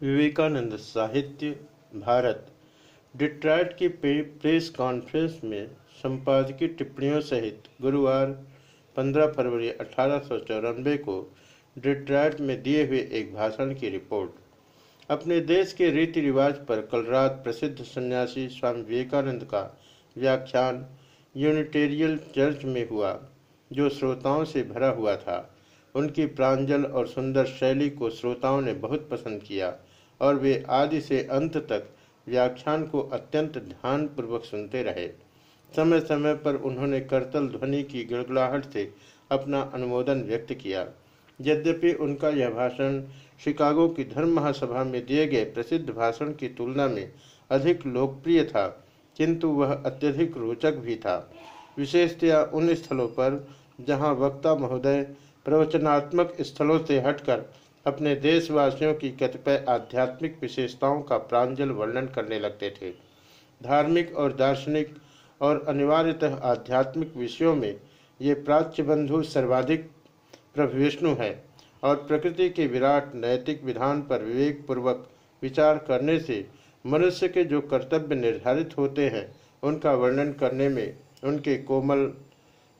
विवेकानंद साहित्य, भारत। डिट्रॉयट की press conference में संपादकीय टिप्पणियों सहित गुरुवार 15 फरवरी अठारह सौ चौरानबे को डिट्रॉयट में दिए हुए एक भाषण की रिपोर्ट। अपने देश के रीति रिवाज पर कल रात प्रसिद्ध सन्यासी स्वामी विवेकानंद का व्याख्यान यूनिटेरियल चर्च में हुआ, जो श्रोताओं से भरा हुआ था। उनकी प्रांजल और सुंदर शैली को श्रोताओं ने बहुत पसंद किया और वे आदि से अंत तक व्याख्यान को अत्यंत ध्यानपूर्वक सुनते रहे। समय समय पर उन्होंने करतल ध्वनि की गिड़गड़ाहट से अपना अनुमोदन व्यक्त किया। यद्यपि उनका यह भाषण शिकागो की धर्म महासभा में दिए गए प्रसिद्ध भाषण की तुलना में अधिक लोकप्रिय था, किंतु वह अत्यधिक रोचक भी था। विशेषतया उन स्थलों पर जहाँ वक्ता महोदय प्रवचनात्मक स्थलों से हटकर अपने देशवासियों की कतिपय आध्यात्मिक विशेषताओं का प्रांजल वर्णन करने लगते थे। धार्मिक और दार्शनिक और अनिवार्यतः आध्यात्मिक विषयों में ये प्राच्य बंधु सर्वाधिक प्रभविष्णु है और प्रकृति के विराट नैतिक विधान पर विवेक पूर्वक विचार करने से मनुष्य के जो कर्तव्य निर्धारित होते हैं, उनका वर्णन करने में उनके कोमल,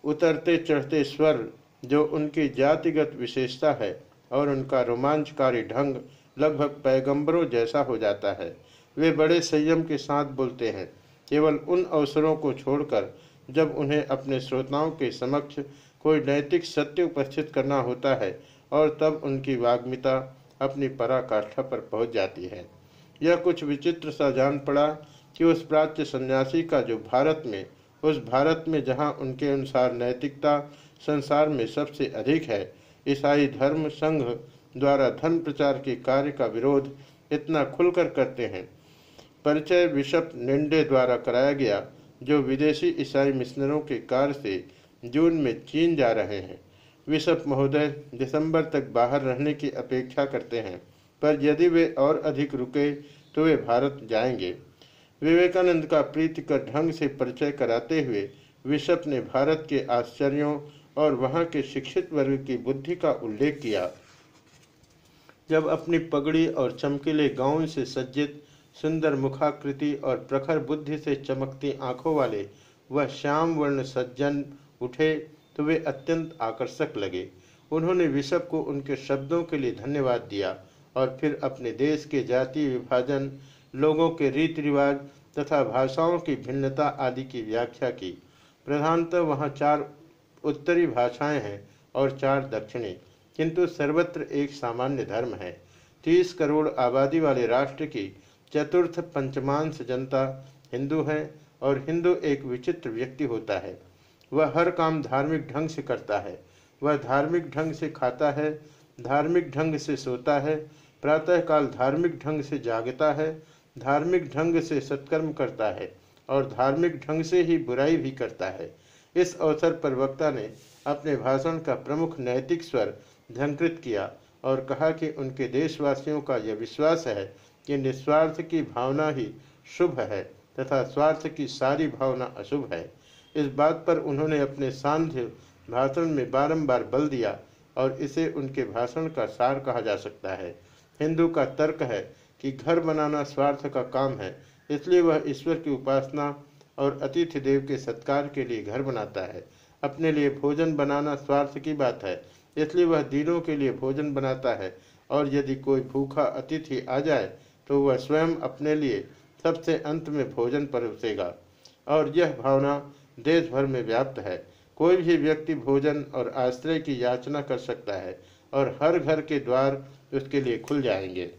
उतरते चढ़ते स्वर जो उनकी जातिगत विशेषता है और उनका रोमांचकारी ढंग लगभग पैगंबरों जैसा हो जाता है। वे बड़े संयम के साथ बोलते हैं, केवल उन अवसरों को छोड़कर जब उन्हें अपने श्रोताओं के समक्ष कोई नैतिक सत्य उपस्थित करना होता है और तब उनकी वाग्मिता अपनी पराकाष्ठा पर पहुँच जाती है। यह कुछ विचित्र सा जान पड़ा कि उस प्राच्य सन्यासी का जो भारत में उस भारत में जहाँ उनके अनुसार नैतिकता संसार में सबसे अधिक है, ईसाई धर्म संघ द्वारा धर्म प्रचार के कार्य का विरोध इतना खुलकर करते हैं। परिचय बिशप निंडे द्वारा कराया गया, जो विदेशी ईसाई मिशनरों के कार्य से जून में चीन जा रहे हैं। बिशप महोदय दिसंबर तक बाहर रहने की अपेक्षा करते हैं, पर यदि वे और अधिक रुके तो वे भारत जाएँगे। विवेकानंद का प्रीतिकर ढंग से परिचय कराते हुए विशप ने भारत के आश्चर्यों और वहाँ के शिक्षित वर्ग की बुद्धि का उल्लेख किया। जब अपनी पगड़ी और चमकीले गाउन से सज्जित, सुंदर मुखाकृति और प्रखर बुद्धि से चमकती आँखों वाले वह श्याम वर्ण सज्जन उठे तो वे अत्यंत आकर्षक लगे। उन्होंने विशप को उनके शब्दों के लिए धन्यवाद दिया और फिर अपने देश के जाति विभाजन लोगों के रीति रिवाज तथा भाषाओं की भिन्नता आदि की व्याख्या की। प्रधानतः वहाँ चार उत्तरी भाषाएँ हैं और चार दक्षिणी, किंतु सर्वत्र एक सामान्य धर्म है। तीस करोड़ आबादी वाले राष्ट्र की चतुर्थ पंचमांश जनता हिंदू है और हिंदू एक विचित्र व्यक्ति होता है। वह हर काम धार्मिक ढंग से करता है। वह धार्मिक ढंग से खाता है, धार्मिक ढंग से सोता है, प्रातःकाल धार्मिक ढंग से जागता है धार्मिक ढंग से सत्कर्म करता है और धार्मिक ढंग से ही बुराई भी करता है। इस अवसर पर वक्ता ने अपने भाषण का प्रमुख नैतिक स्वर झंकृत किया और कहा कि उनके देशवासियों का यह विश्वास है कि निस्वार्थ की भावना ही शुभ है तथा स्वार्थ की सारी भावना अशुभ है। इस बात पर उन्होंने अपने सांध्य भाषण में बारंबार बल दिया और इसे उनके भाषण का सार कहा जा सकता है। हिंदू का तर्क है कि घर बनाना स्वार्थ का काम है, इसलिए वह ईश्वर की उपासना और अतिथि देव के सत्कार के लिए घर बनाता है। अपने लिए भोजन बनाना स्वार्थ की बात है, इसलिए वह दिनों के लिए भोजन बनाता है। और यदि कोई भूखा अतिथि आ जाए तो वह स्वयं अपने लिए सबसे अंत में भोजन परोसेगा। और यह भावना देश भर में व्याप्त है। कोई भी व्यक्ति भोजन और आश्रय की याचना कर सकता है और हर घर के द्वार उसके लिए खुल जाएँगे।